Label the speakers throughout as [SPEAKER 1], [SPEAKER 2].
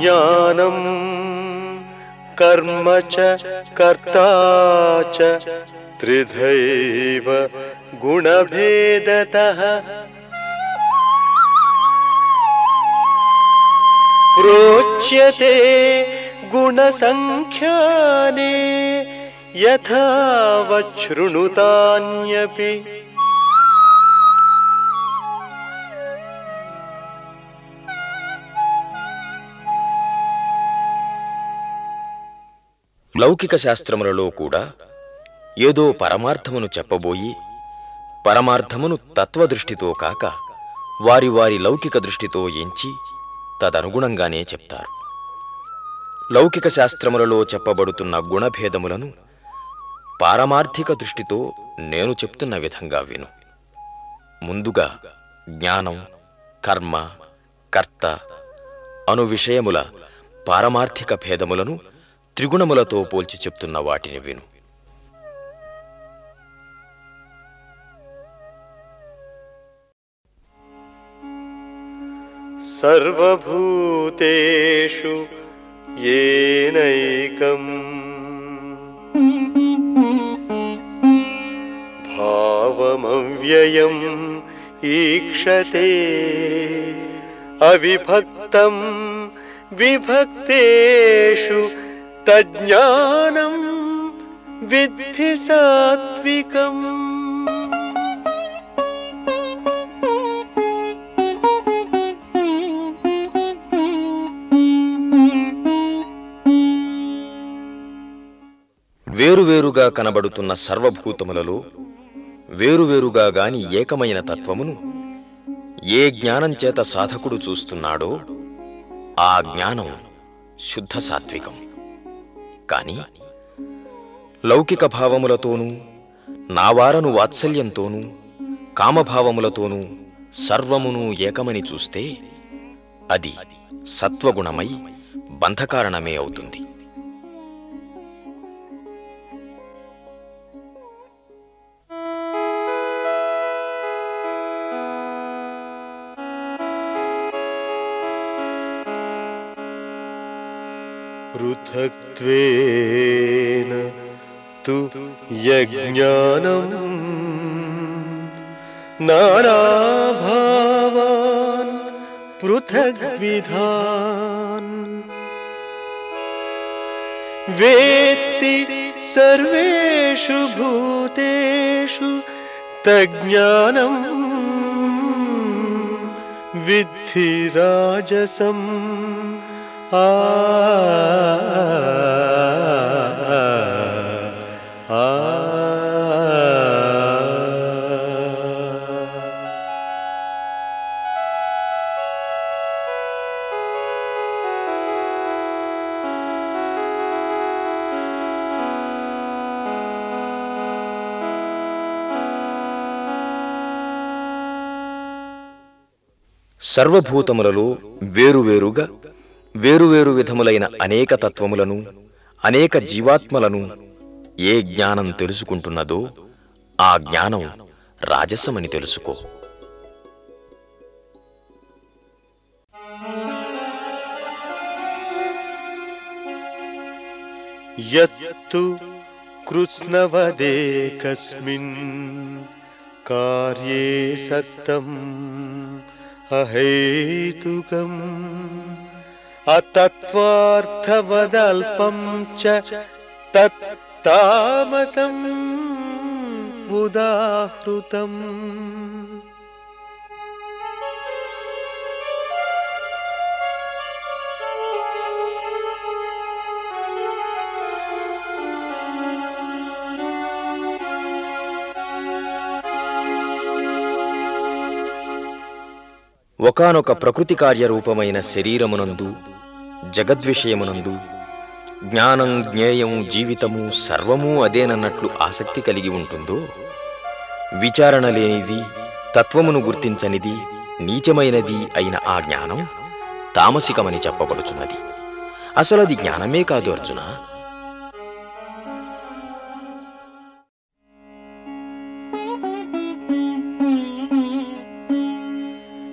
[SPEAKER 1] ज्ञानं कर्म च कर्ता च त्रिधैव गुणभेदतः। प्रोच्यते गुणसङ्ख्याने यथा वच्छृणुतान्यपि
[SPEAKER 2] లౌకిక శాస్త్రములలో కూడా ఏదో పరమార్థమును చెప్పబోయి పరమార్థమును తత్వదృష్టితో కాక వారి వారి లౌకిక దృష్టితో ఎంచి తదనుగుణంగానే చెప్తారు. లౌకిక శాస్త్రములలో చెప్పబడుతున్న గుణభేదములను పారమార్థిక దృష్టితో నేను చెప్తున్న విధంగా విను. ముందుగా జ్ఞానం కర్మ కర్త అను విషయముల పారమార్థిక భేదములను త్రిగుణములతో పోల్చి చెప్తున్న వాటిని విను.
[SPEAKER 1] సర్వభూతేషు ఏనైకం. భావమవ్యయం ఈక్షతే అవిభక్తం విభక్తేషు తజ్ఞానం విద్ధి సాత్వికం.
[SPEAKER 2] వేరువేరుగా కనబడుతున్న సర్వభూతములలో వేరువేరుగా గాని ఏకమైన తత్వమును ఏ జ్ఞానంచేత సాధకుడు చూస్తున్నాడో ఆ జ్ఞానం శుద్ధ సాత్వికం. కాని లౌకిక భావములతోనూ నావారను వాత్సల్యంతోనూ కామభావములతోనూ సర్వమును ఏకమని చూస్తే అది సత్వగుణమై బంధకారణమే అవుతుంది.
[SPEAKER 1] पृथक्त्वेन तु यज्ञानम् नानाभावान् पृथग्विधान्। वेत्ति सर्वेषु भूतेषु तज्ज्ञानम् विद्धि राजसम्।
[SPEAKER 2] సర్వభూతములలో వేరువేరుగా వేరువేరు విధములైన అనేక తత్వములను అనేక జీవాత్మలను ఏ జ్ఞానం తెలుసుకుంటున్నదో ఆ జ్ఞానం రాజసమని తెలుసుకో.
[SPEAKER 1] యత్తు కృష్ణవదే కస్మిన్ కార్యే సక్తం అహేతుకం. అతత్వార్థవదల్పం చ తత్తామసం ఉదాహృతం
[SPEAKER 2] ఒకానొక ప్రకృతి కార్యరూపమైన శరీరమునందు జగద్విషయమునందు జ్ఞానం జ్ఞేయం జీవితము సర్వము అదేనన్నట్లు ఆసక్తి కలిగి ఉంటుందో? విచారణ లేనిది తత్వమును గుర్తించనిది నీచమైనది అయిన ఆ జ్ఞానం తామసికమని చెప్పబడుచున్నది. అసలది జ్ఞానమే కాదు అర్జున?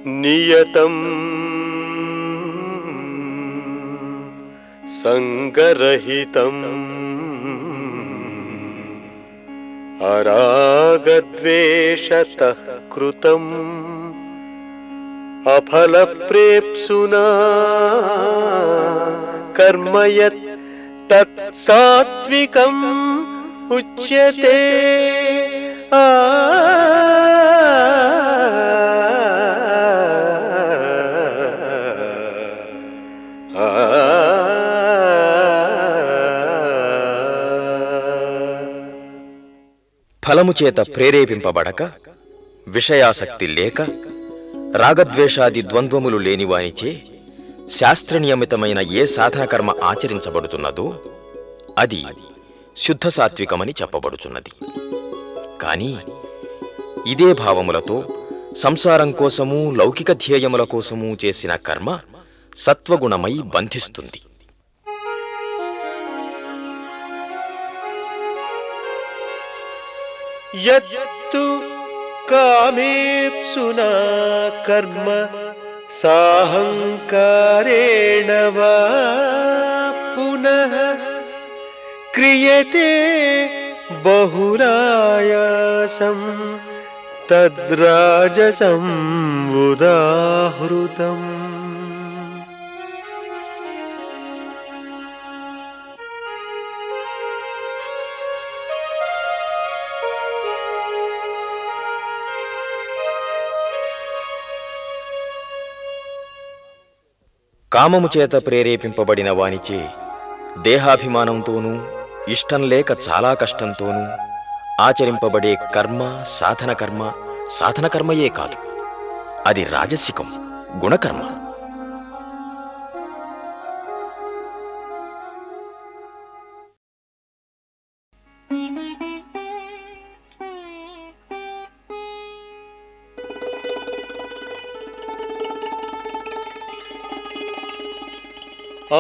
[SPEAKER 1] నియతం सङ्गरहितम्। अरागद्वेषतः कृतम्। अफलप्रेप्सुना। कर्म यत् तत् सात्विकम् उच्यते
[SPEAKER 2] ఫలము చేత ప్రేరేపింపబడక విషయాసక్తి లేక రాగద్వేషాది ద్వంద్వములు లేనివానిచే శాస్త్రనియమితమైన ఏ సాధన కర్మ ఆచరించబడుతున్నదో అది శుద్ధ సాత్వికమని చెప్పబడుచున్నది. కాని ఇదే భావములతో సంసారం కోసము లౌకిక ధ్యేయముల కోసము చేసిన కర్మ సత్వగుణమై బంధిస్తుంది.
[SPEAKER 1] यत्तु कामेप्सुना कर्म साहङ्कारेण वा पुनः क्रियते बहुरायासं बहुरायसं तद्राजसंमुदाहृतम्
[SPEAKER 2] కామము చేత ప్రేరేపింపబడిన వానిచే దేహాభిమానంతోనూ ఇష్టం లేక చాలా కష్టంతోనూ ఆచరింపబడే కర్మ సాధన కర్మ సాధన కర్మయే కాదు. అది రాజసికం గుణకర్మ.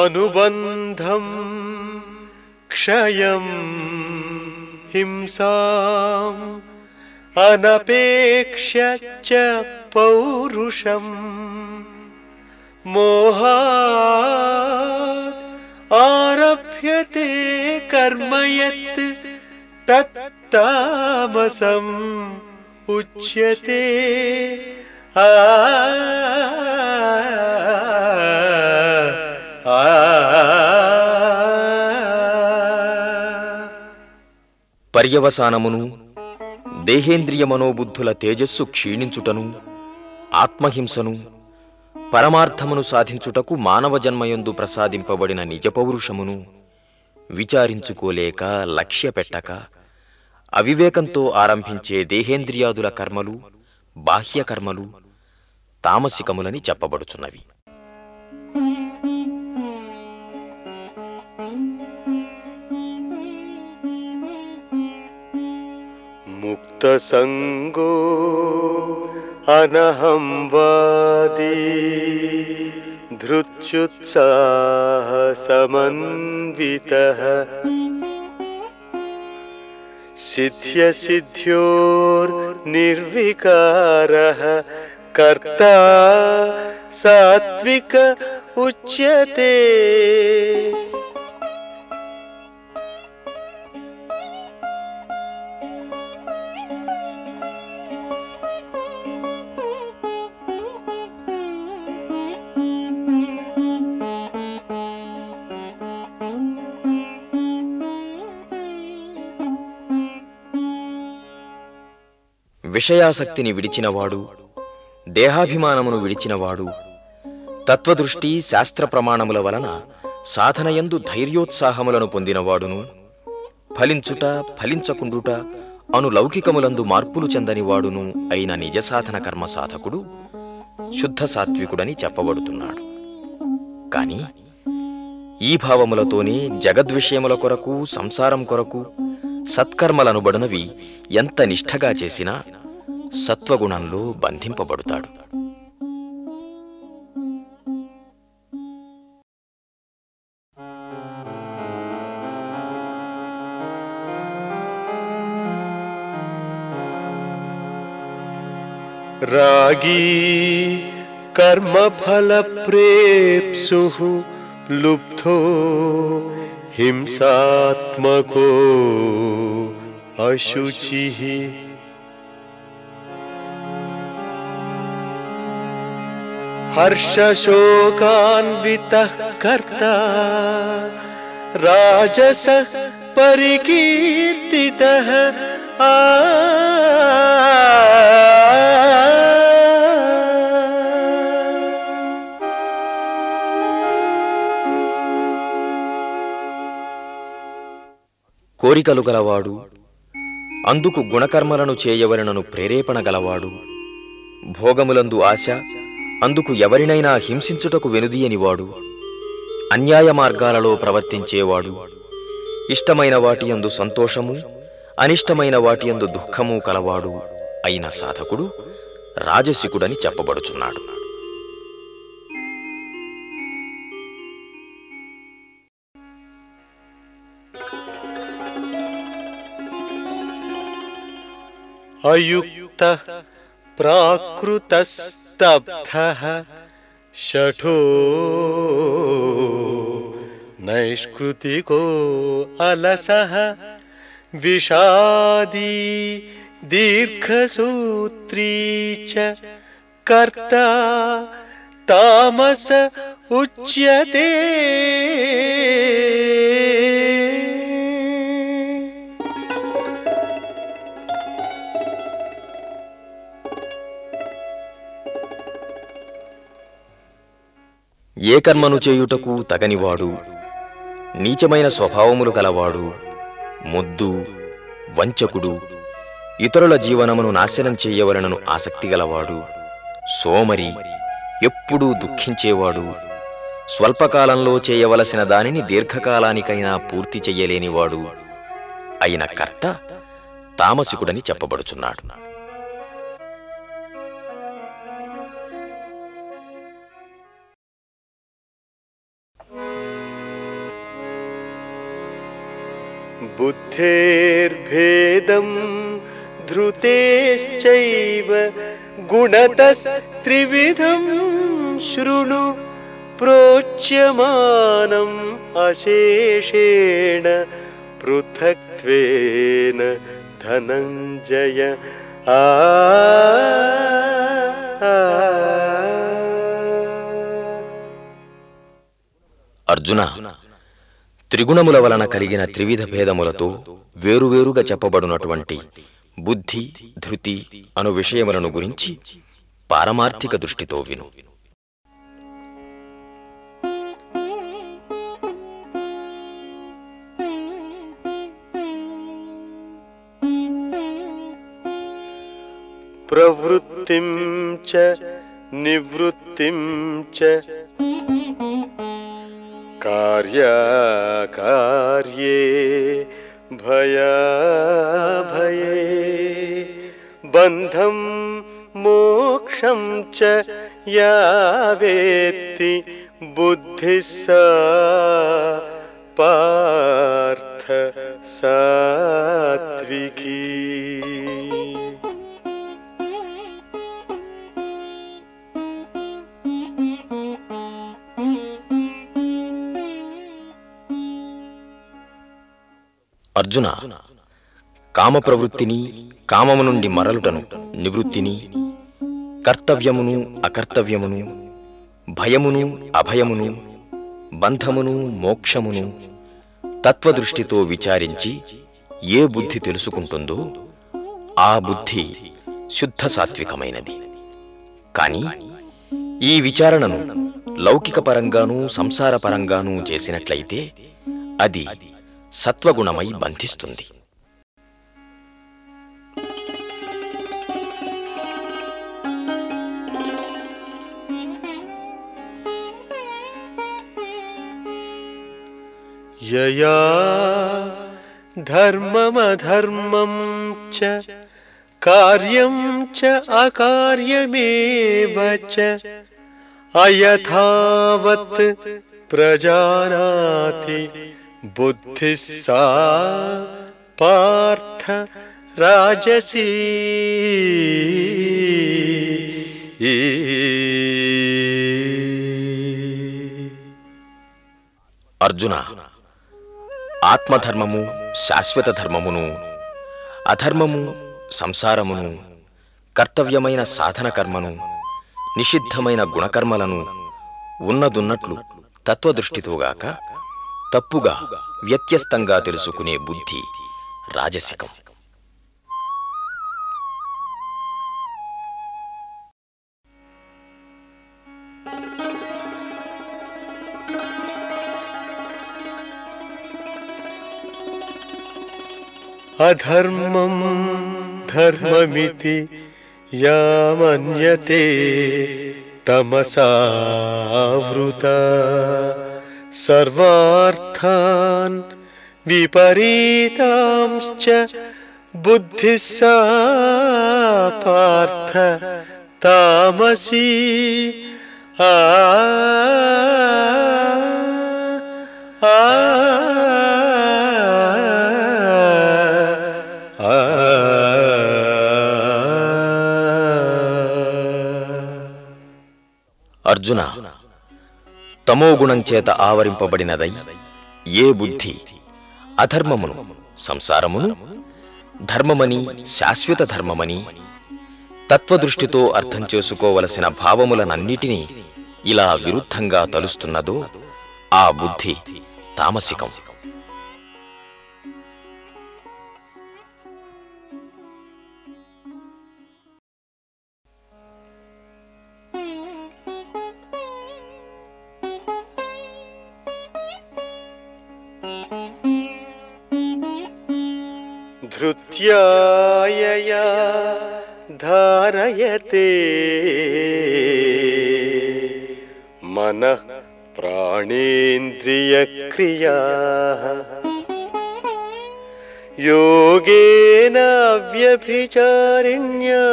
[SPEAKER 1] अनुबन्धं क्षयं हिंसाम्। अनपेक्ष्य च पौरुषम्। मोहात् आरभ्यते कर्म यत् तत्तामसम् उच्यते। आ
[SPEAKER 2] పర్యవసానమును దేహేంద్రియ మనోబుద్ధుల తేజస్సు క్షీణించుటను ఆత్మహింసను పరమార్థమును సాధించుటకు మానవ జన్మయందు ప్రసాదింపబడిన నిజపౌరుషమును విచారించుకోలేక లక్ష్య పెట్టక అవివేకంతో ఆరంభించే దేహేంద్రియాదుల కర్మలు బాహ్య కర్మలు తామసికములని చెప్పబడుచున్నవి.
[SPEAKER 1] मुक्त संगो अनहंवादी धृत्युत्साह समन्वित समन्वितः सिद्ध्यसिद्ध्योर्निर्विकारः। कर्ता सात्विक उच्यते।
[SPEAKER 2] విషయాసక్తిని విడిచినవాడు దేహాభిమానమును విడిచినవాడు తత్వదృష్టి శాస్త్ర ప్రమాణముల వలన సాధనయందు ధైర్యోత్సాహములను పొందినవాడును. ఫలించుట ఫలించకుండుట అను లౌకికములందు మార్పులు చెందనివాడును అయిన నిజ సాధన కర్మ సాధకుడు శుద్ధ సాత్వికుడని చెప్పబడుతున్నాడు. కాని ఈ భావములతోనే జగద్విషయముల కొరకు సంసారం కొరకు సత్కర్మలనుబడినవి ఎంత నిష్ఠగా చేసినా సత్వగుణంలో బంధింపబడుతాడు
[SPEAKER 1] రాగీ కర్మఫలప్రేప్సు लुब्धो हिंसात्मको अशुचिः हर्षशोकान्वितः कर्ता राजस परिकीर्तितः आ
[SPEAKER 2] కోరికలు గలవాడు అందుకు గుణకర్మలను చేయవలనను ప్రేరేపణ గలవాడు భోగములందు ఆశ అందుకు ఎవరినైనా హింసించుటకు వెనుదీయనివాడు అన్యాయ మార్గాలలో ప్రవర్తించేవాడు. ఇష్టమైన వాటియందు సంతోషము అనిష్టమైన వాటియందు దుఃఖము కలవాడు అయిన సాధకుడు రాజసికుడని చెప్పబడుచున్నాడు.
[SPEAKER 1] అయుక్త ప్రాకృతస్ प्राकृतस्तब्धः शठो नैष्कृतिको अलसः विषादी दीर्घसूत्री च कर्ता तामस उच्यते।
[SPEAKER 2] ఏ కర్మను చేయుటకు తగనివాడు? నీచమైన స్వభావములు కలవాడు మొద్దు వంచకుడు ఇతరుల జీవనమును నాశనం చేయవలనను ఆసక్తి గలవాడు సోమరి ఎప్పుడూ దుఃఖించేవాడు స్వల్పకాలంలో చేయవలసిన దానిని దీర్ఘకాలానికైనా పూర్తి చెయ్యలేనివాడు అయిన కర్త తామసికుడని చెప్పబడుచున్నాడు.
[SPEAKER 1] बुद्धेर्भेदं धृतेश्चैव गुणतस्त्रिविधं शृणु प्रोच्यमानम् अशेषेण पृथक्त्वेन धनञ्जय। आ।
[SPEAKER 2] अर्जुन త్రిగుణముల వలన కలిగిన త్రివిధ భేదములతో వేరువేరుగా చెప్పబడినటువంటి బుద్ధి ధృతి అను విషయములను గురించి పారమార్థిక దృష్టితో విను.
[SPEAKER 1] ప్రవృత్తిం చ నివృత్తిం చ कार्याकार्ये भयाभये बन्धं मोक्षं च या वेत्ति बुद्धिः सा पार्थ सात्विकी।
[SPEAKER 2] అర్జున కామ ప్రవృత్తిని కామము నుండి మరలుటను నివృత్తిని కర్తవ్యమును అకర్తవ్యమును భయమును అభయమును బంధమును మోక్షమును తత్వదృష్టితో విచారించి ఏ బుద్ధి తెలుసుకుంటుందో ఆ బుద్ధి శుద్ధ సాత్వికమైనది కాని ఈ విచారణను లౌకిక పరంగానూ సంసార పరంగానూ చేసినట్లయితే అది సత్వగుణమై బంధిస్తుంది.
[SPEAKER 1] ధర్మమధర్మం చ కార్యం చ అకార్యమేవ అయథావత్ ప్రజానాతి बुद्धिः सा पार्थ राजसी
[SPEAKER 2] అర్జున ఆత్మధర్మము శాశ్వత ధర్మమును అధర్మము సంసారమును కర్తవ్యమైన సాధన కర్మను నిషిద్ధమైన గుణకర్మలను ఉన్నదున్నట్లు తత్వదృష్టితోగాక తప్పుగా వ్యత్యస్తంగా తెలుసుకునే బుద్ధి రాజసికం.
[SPEAKER 1] అధర్మం ధర్మమితి యామన్యతే తమసావృత. సర్వార్థ సర్వార్థాన్ విపరీతాంశ్చ బుద్ధి సా పార్థ తామసీ ఆ ఆ
[SPEAKER 2] అర్జున తమోగుణం చేత ఆవరింపబడినదై ఏ బుద్ధి? అధర్మమును సంసారమును? ధర్మమని శాశ్వత ధర్మమని? తత్వదృష్టితో అర్థం చేసుకోవలసిన భావములనన్నిటినీ ఇలా విరుద్ధంగా తలుస్తున్నదో ఆ బుద్ధి తామసికం.
[SPEAKER 1] धृत्यायया धारयते। मनः प्राणेन्द्रियक्रियाः। योगेन व्यभिचारिण्या।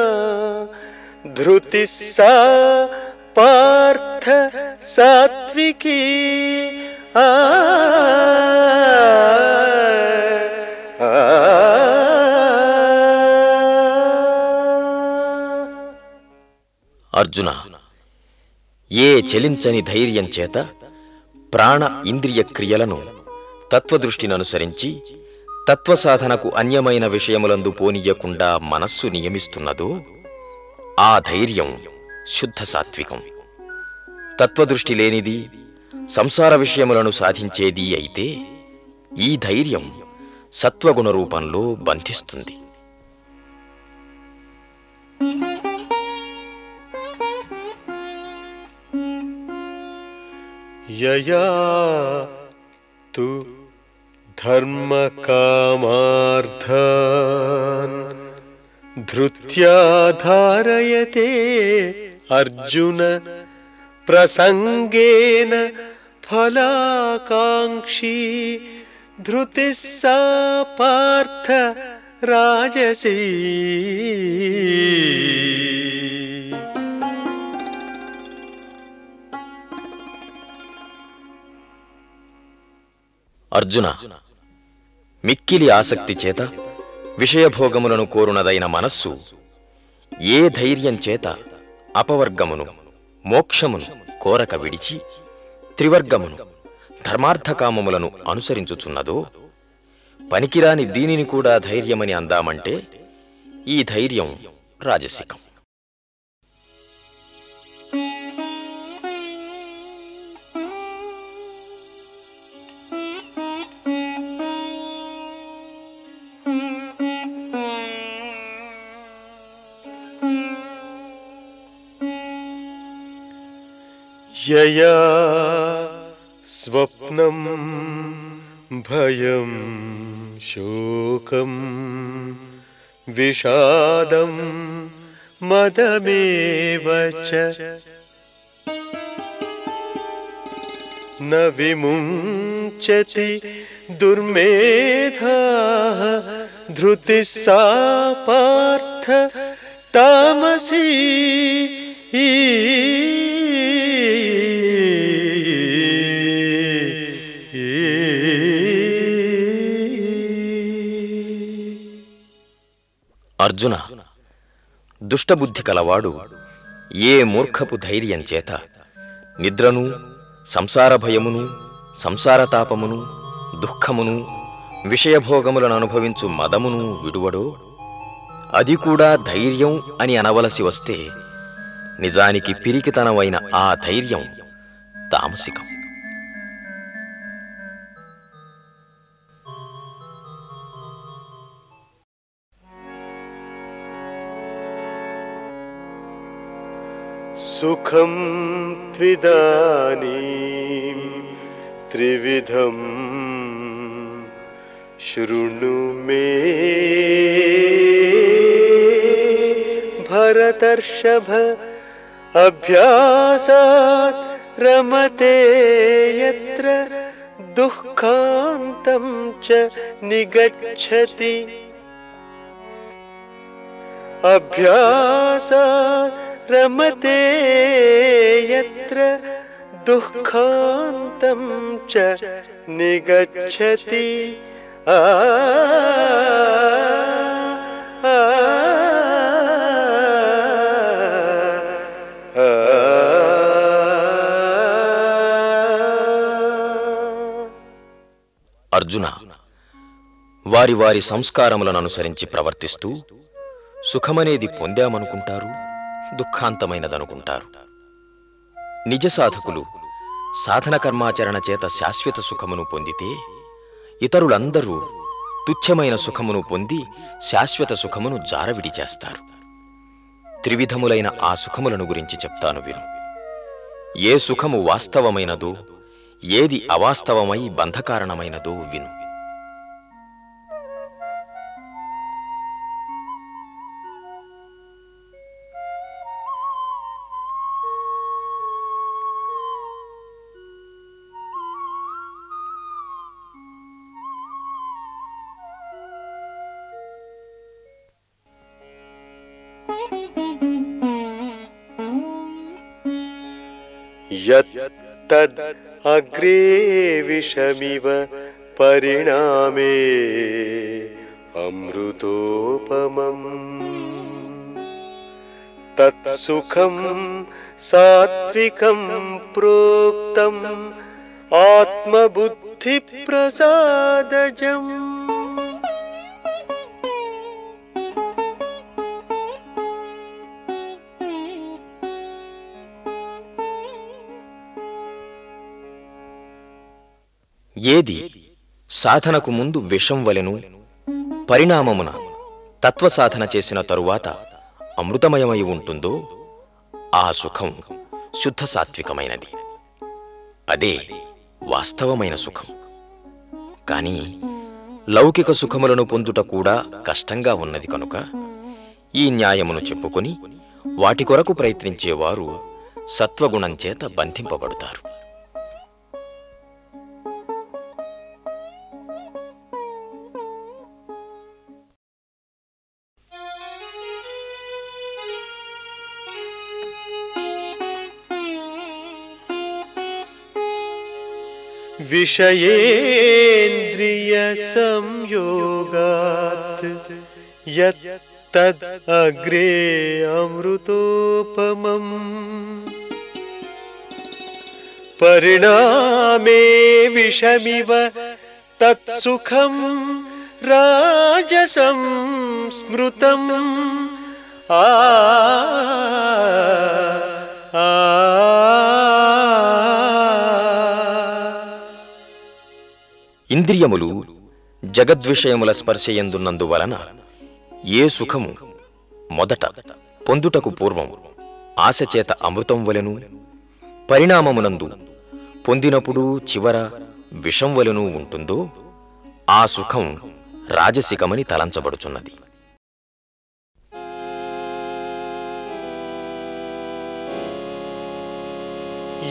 [SPEAKER 1] धृतिः सा पार्थ सात्विकी
[SPEAKER 2] అర్జున ఏ చెలించని ధైర్యం చేత ప్రాణ ఇంద్రియ క్రియలను తత్వదృష్టిననుసరించి తత్వసాధనకు అన్యమైన విషయములందు పోనీయకుండా మనస్సు నియమిస్తున్నదో ఆ ధైర్యం శుద్ధ సాత్వికం. తత్వదృష్టి లేనిది సంసార విషయములను సాధించేది అయితే ఈ ధైర్యం సత్వగుణ రూపంలో బంధిస్తుంది.
[SPEAKER 1] యయా తు అర్జున ప్రసంగేన फलाकाङ्क्षी धृतिः सा पार्थ राजसी
[SPEAKER 2] అర్జున మిక్కిలి ఆసక్తి చేత విషయభోగములను కోరునదైన మనస్సు ఏ ధైర్యం చేత అపవర్గమును మోక్షమును కోరక విడిచి త్రివర్గమును ధర్మార్థకామములను అనుసరించుచున్నదో? పనికిరాని దీనిని కూడా ధైర్యమని అందామంటే ఈ ధైర్యం రాజసికం.
[SPEAKER 1] यया स्वप्नं भयं शोकं विषादं मदमेव न विमुञ्चति दुर्मेधाः धृतिः सा पार्थ तामसी।
[SPEAKER 2] అర్జున దుష్టబుద్ధి కలవాడు ఏ మూర్ఖపు ధైర్యం చేత? నిద్రను సంసార భయమును సంసారతాపమును దుఃఖమును విషయభోగములను అనుభవించు మదమును విడువడో? అది కూడా ధైర్యం అని అనవలసి వస్తే నిజానికి పిరికితనమైన ఆ ధైర్యం తామసికం.
[SPEAKER 1] सुखम त्विदानीं त्रिविधम् शृणु मे भरतर्षभ अभ्यास रमते यत्र दुःखान्तं च निगच्छति। अभ्यासा రమతే యత్ర దుఃఖాంతం చ నిగచ్చతి ఆ.
[SPEAKER 2] అర్జున వారి వారి సంస్కారములను అనుసరించి ప్రవర్తిస్తూ సుఖమనేది పొందామనుకుంటారు దుఃఖాంతమైనదనుకుంటారు. నిజ సాధకులు సాధన కర్మాచరణ చేత శాశ్వత సుఖమును పొందితే ఇతరులందరూ తుచ్చమైన సుఖమును పొంది శాశ్వత సుఖమును జారవిడి చేస్తారు. త్రివిధములైన ఆ సుఖములను గురించి చెప్తాను విను. ఏ సుఖము వాస్తవమైనదో ఏది అవాస్తవమై బంధకారణమైనదో విను.
[SPEAKER 1] तद् अग्रे विषमिव परिणामे अमृतोपमम्। तत्सुखं सात्विकं प्रोक्तम् आत्मबुद्धिप्रसादजम्।
[SPEAKER 2] ఏది? సాధనకు ముందు విషం వలెను పరిణామమున తత్వ సాధన చేసిన తరువాత అమృతమయమై ఉంటుందో ఆ సుఖం శుద్ధ సాత్వికమైనది అదే వాస్తవమైన సుఖం. కాని లౌకిక సుఖములను పొందుట కూడా కష్టంగా ఉన్నది కనుక ఈ న్యాయమును చెప్పుకొని వాటి కొరకు ప్రయత్నించేవారు సత్వగుణం చేత బంధింపబడతారు.
[SPEAKER 1] विषयेन्द्रियसंयोगात् यद्यद् अग्रे अमृतोपमम्। परिणामे विषमिव तत्सुखं राजसं स्मृतम्। आ, आ, आ।
[SPEAKER 2] ఇంద్రియములు జగద్విషయముల స్పర్శయందున్నందువలన ఏ సుఖము మొదట పొందుటకు పూర్వం ఆశచేత అమృతం వలెను పరిణామమునందు పొందినప్పుడు చివర విషం వలెను ఉంటుందో ఆ సుఖం రాజసికమని తలంచబడుచున్నది.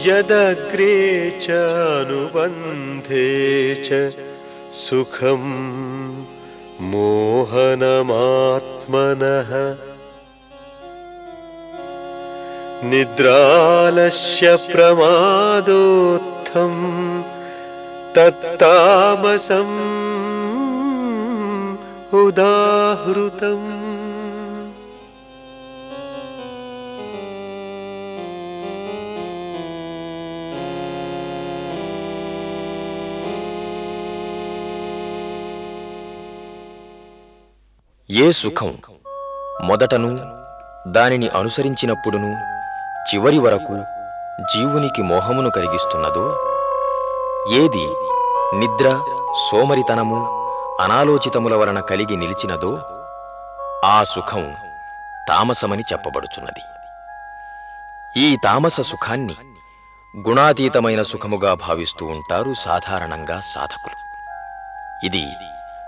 [SPEAKER 1] यदग्रे च अनुबन्धे च सुखं मोहनमात्मनः। निद्रालस्य प्रमादोत्थं तत्तामसम् उदाहृतम्
[SPEAKER 2] ఏ సుఖం మొదటను దానిని అనుసరించినప్పుడును చివరి వరకు జీవునికి మోహమును కలిగిస్తున్నదో? ఏది నిద్ర సోమరితనము అనాలోచితముల వలన కలిగి నిలిచినదో? ఆ సుఖం తామసమని చెప్పబడుచున్నది. ఈ తామస సుఖాన్ని గుణాతీతమైన సుఖముగా భావిస్తూ ఉంటారు సాధారణంగా సాధకులు. ఇది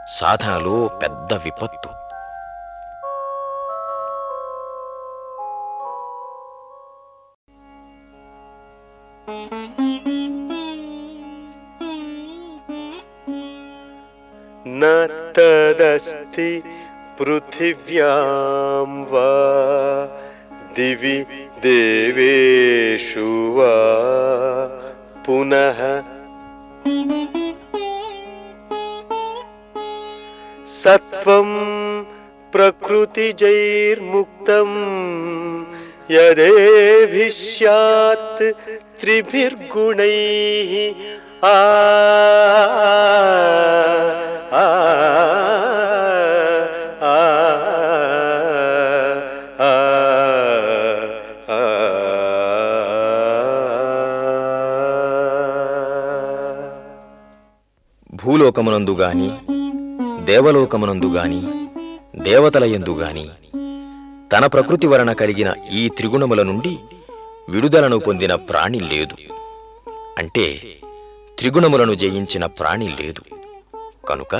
[SPEAKER 2] సాధనలో పెద్ద విపత్తు.
[SPEAKER 1] तदस्ति पृथिव्यां वा दिवि देवेषु वा पुनः सत्त्वं प्रकृतिजैर्मुक्तं यदेभिः स्यात् त्रिभिर्गुणैः आ आ आ।
[SPEAKER 2] భూలోకమునందు గాని దేవలోకమునందు గాని దేవతల యందు గాని తన ప్రకృతి వలన కలిగిన ఈ త్రిగుణముల నుండి విడుదలను పొందిన ప్రాణి లేదు. అంటే త్రిగుణములను జయించిన ప్రాణి లేదు. కనుక